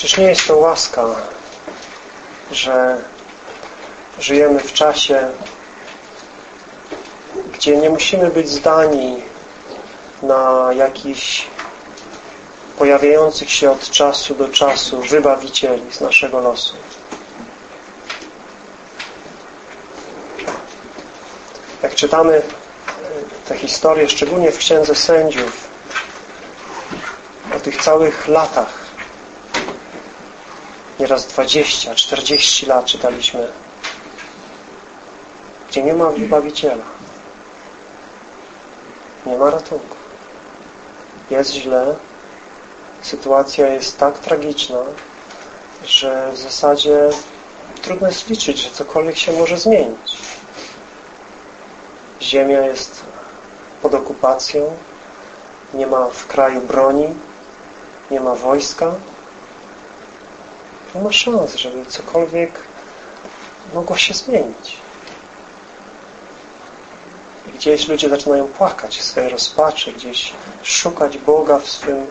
Czyż nie jest to łaska, że żyjemy w czasie, gdzie nie musimy być zdani na jakichś pojawiających się od czasu do czasu wybawicieli z naszego losu. Jak czytamy te historie, szczególnie w Księdze Sędziów, o tych całych latach, nieraz 20, 40 lat czytaliśmy, gdzie nie ma wybawiciela. Nie ma ratunku. Jest źle, sytuacja jest tak tragiczna, że w zasadzie trudno jest liczyć, że cokolwiek się może zmienić. Ziemia jest pod okupacją, nie ma w kraju broni, nie ma wojska, nie ma szans, żeby cokolwiek mogło się zmienić. Gdzieś ludzie zaczynają płakać w swojej rozpaczy, gdzieś szukać Boga w swym e,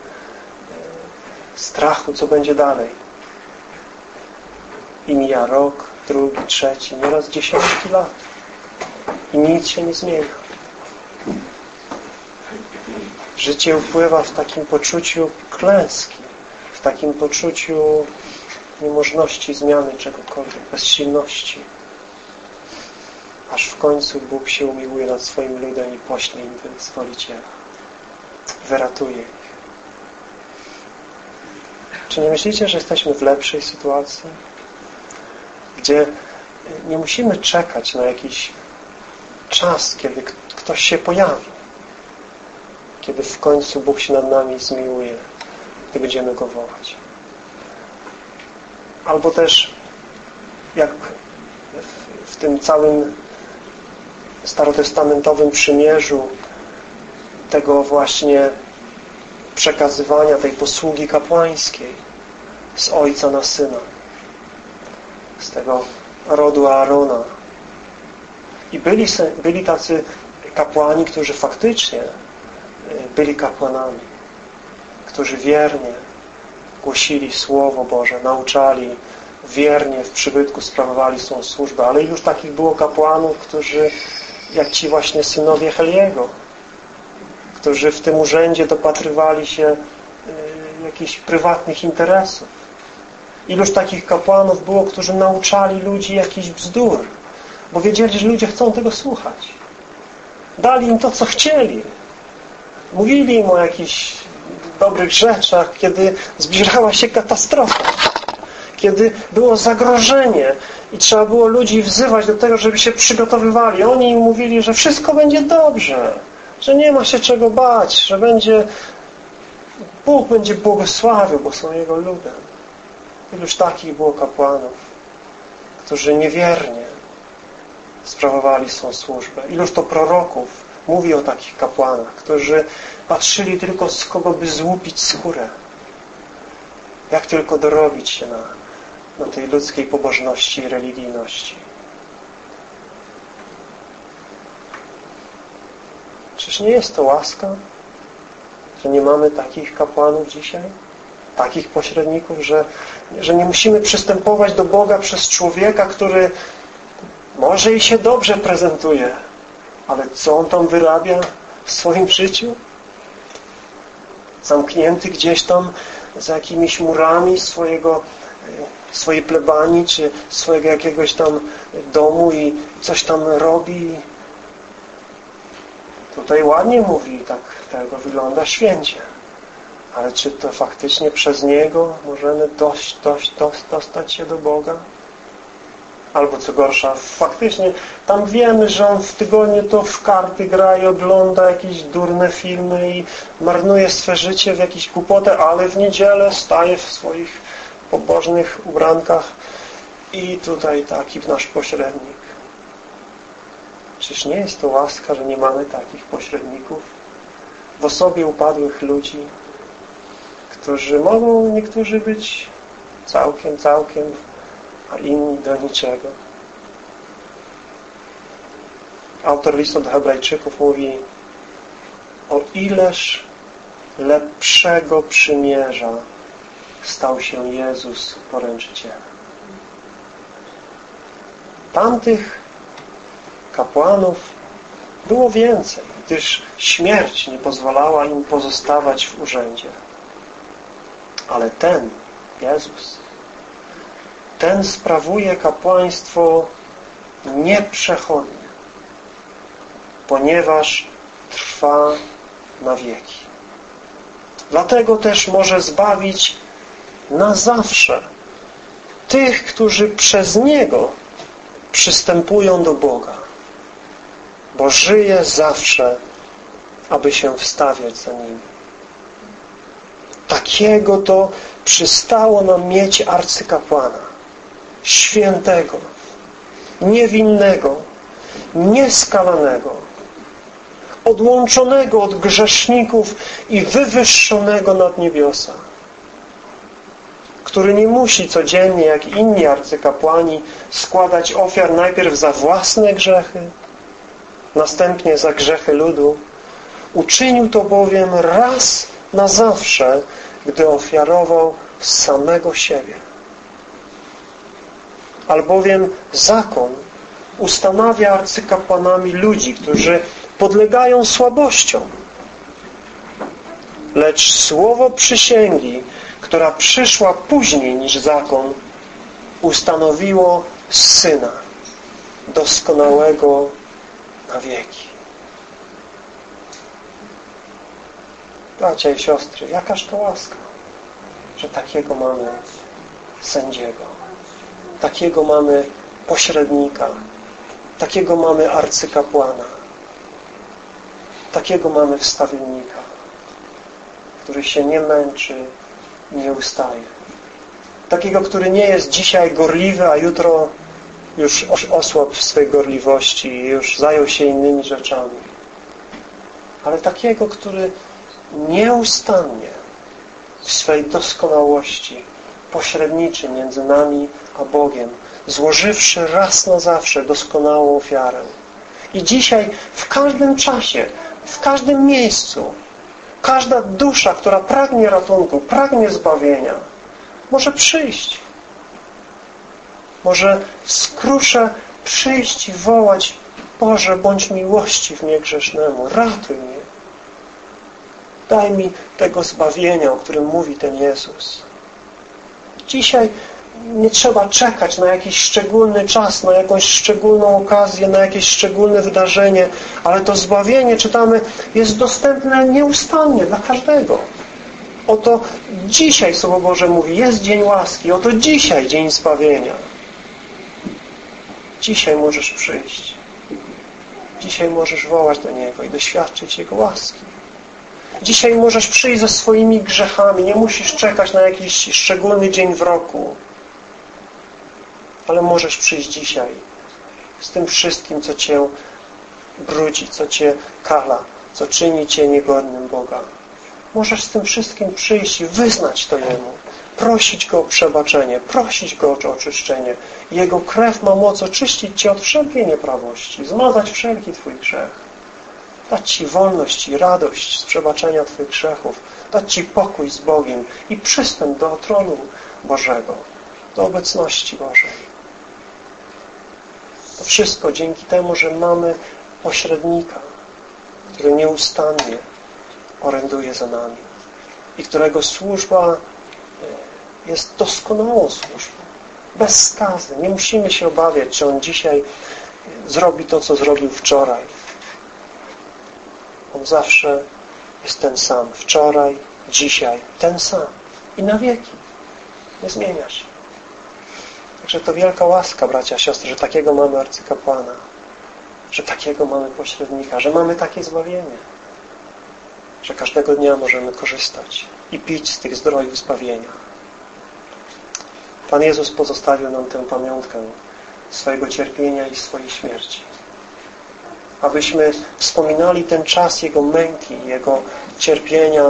strachu, co będzie dalej. I mija rok, drugi, trzeci, nieraz dziesiątki lat. I nic się nie zmienia. Życie upływa w takim poczuciu klęski, w takim poczuciu niemożności zmiany czegokolwiek, bezsilności. Aż w końcu Bóg się umiłuje nad swoim ludem i pośle im wyzwoliciela. Wyratuje ich. Czy nie myślicie, że jesteśmy w lepszej sytuacji? Gdzie nie musimy czekać na jakiś czas, kiedy ktoś się pojawi. Kiedy w końcu Bóg się nad nami zmiłuje i będziemy Go wołać. Albo też jak w tym całym starotestamentowym przymierzu tego właśnie przekazywania tej posługi kapłańskiej z ojca na syna z tego rodu Aarona. I byli, byli tacy kapłani, którzy faktycznie y, byli kapłanami którzy wiernie głosili Słowo Boże, nauczali, wiernie w przybytku sprawowali swoją służbę, ale już takich było kapłanów, którzy, jak ci właśnie synowie Heliego, którzy w tym urzędzie dopatrywali się y, jakichś prywatnych interesów. Iluż takich kapłanów było, którzy nauczali ludzi jakiś bzdur, bo wiedzieli, że ludzie chcą tego słuchać. Dali im to, co chcieli. Mówili im o jakichś dobrych rzeczach, kiedy zbliżała się katastrofa, kiedy było zagrożenie i trzeba było ludzi wzywać do tego, żeby się przygotowywali. Oni im mówili, że wszystko będzie dobrze, że nie ma się czego bać, że będzie Bóg będzie błogosławił, bo są Jego ludem. Iluż takich było kapłanów, którzy niewiernie sprawowali swą służbę. Iluż to proroków mówi o takich kapłanach, którzy patrzyli tylko z kogo by złupić skórę. Jak tylko dorobić się na, na tej ludzkiej pobożności i religijności. Czyż nie jest to łaska, że nie mamy takich kapłanów dzisiaj? Takich pośredników, że, że nie musimy przystępować do Boga przez człowieka, który może i się dobrze prezentuje, ale co on tam wyrabia w swoim życiu? Zamknięty gdzieś tam za jakimiś murami swojego, swojej plebanii, czy swojego jakiegoś tam domu i coś tam robi. Tutaj ładnie mówi, tak tego wygląda święcie. Ale czy to faktycznie przez Niego możemy dość, dość, dość dostać się do Boga? Albo co gorsza, faktycznie tam wiemy, że on w tygodniu to w karty gra i ogląda jakieś durne filmy i marnuje swe życie w jakieś głupotę, ale w niedzielę staje w swoich pobożnych ubrankach i tutaj taki nasz pośrednik. Czyż nie jest to łaska, że nie mamy takich pośredników w osobie upadłych ludzi, którzy mogą niektórzy być całkiem, całkiem a inni do niczego. Autor listu do hebrajczyków mówi o ileż lepszego przymierza stał się Jezus poręczycielem. Tamtych kapłanów było więcej, gdyż śmierć nie pozwalała im pozostawać w urzędzie. Ale ten, Jezus, ten sprawuje kapłaństwo nieprzechodnie, ponieważ trwa na wieki. Dlatego też może zbawić na zawsze tych, którzy przez Niego przystępują do Boga, bo żyje zawsze, aby się wstawiać za Nim. Takiego to przystało nam mieć arcykapłana, świętego, niewinnego, nieskalanego, odłączonego od grzeszników i wywyższonego nad niebiosa, który nie musi codziennie, jak inni arcykapłani, składać ofiar najpierw za własne grzechy, następnie za grzechy ludu. Uczynił to bowiem raz na zawsze, gdy ofiarował samego siebie. Albowiem zakon ustanawia arcykapłanami ludzi, którzy podlegają słabościom. Lecz słowo przysięgi, która przyszła później niż zakon, ustanowiło Syna doskonałego na wieki. Bracia i siostry, jakaż to łaska, że takiego mamy sędziego, takiego mamy pośrednika, takiego mamy arcykapłana, Takiego mamy wstawiennika, który się nie męczy i nie ustaje. Takiego, który nie jest dzisiaj gorliwy, a jutro już osłabł w swej gorliwości i już zajął się innymi rzeczami. Ale takiego, który nieustannie w swej doskonałości pośredniczy między nami a Bogiem, złożywszy raz na zawsze doskonałą ofiarę. I dzisiaj w każdym czasie w każdym miejscu. Każda dusza, która pragnie ratunku, pragnie zbawienia, może przyjść. Może skruszę przyjść i wołać Boże, bądź miłości w mnie grzesznemu, ratuj mnie. Daj mi tego zbawienia, o którym mówi ten Jezus. Dzisiaj nie trzeba czekać na jakiś szczególny czas, na jakąś szczególną okazję, na jakieś szczególne wydarzenie, ale to zbawienie, czytamy, jest dostępne nieustannie dla każdego. Oto dzisiaj Słowo Boże mówi, jest dzień łaski, oto dzisiaj dzień zbawienia. Dzisiaj możesz przyjść. Dzisiaj możesz wołać do Niego i doświadczyć Jego łaski. Dzisiaj możesz przyjść ze swoimi grzechami. Nie musisz czekać na jakiś szczególny dzień w roku ale możesz przyjść dzisiaj z tym wszystkim, co Cię brudzi, co Cię kala, co czyni Cię niegodnym Boga. Możesz z tym wszystkim przyjść i wyznać to Jemu, prosić Go o przebaczenie, prosić Go o oczyszczenie. Jego krew ma moc oczyścić Cię od wszelkiej nieprawości, zmazać wszelki Twój grzech, dać Ci wolność i radość z przebaczenia Twoich grzechów, dać Ci pokój z Bogiem i przystęp do tronu Bożego, do obecności Bożej. To wszystko dzięki temu, że mamy pośrednika, który nieustannie oręduje za nami i którego służba e, jest doskonałą służbą, bez skazy. Nie musimy się obawiać, czy on dzisiaj zrobi to, co zrobił wczoraj. On zawsze jest ten sam. Wczoraj, dzisiaj, ten sam. I na wieki. Nie zmienia się. Także to wielka łaska, bracia, siostry, że takiego mamy arcykapłana, że takiego mamy pośrednika, że mamy takie zbawienie, że każdego dnia możemy korzystać i pić z tych zdrojów zbawienia. Pan Jezus pozostawił nam tę pamiątkę swojego cierpienia i swojej śmierci. Abyśmy wspominali ten czas Jego męki, Jego cierpienia,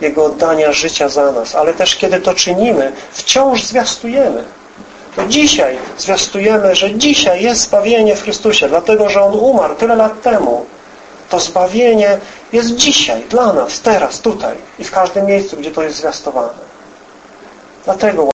Jego oddania życia za nas. Ale też kiedy to czynimy, wciąż zwiastujemy to dzisiaj zwiastujemy, że dzisiaj jest zbawienie w Chrystusie, dlatego, że On umarł tyle lat temu. To zbawienie jest dzisiaj, dla nas, teraz, tutaj i w każdym miejscu, gdzie to jest zwiastowane. Dlatego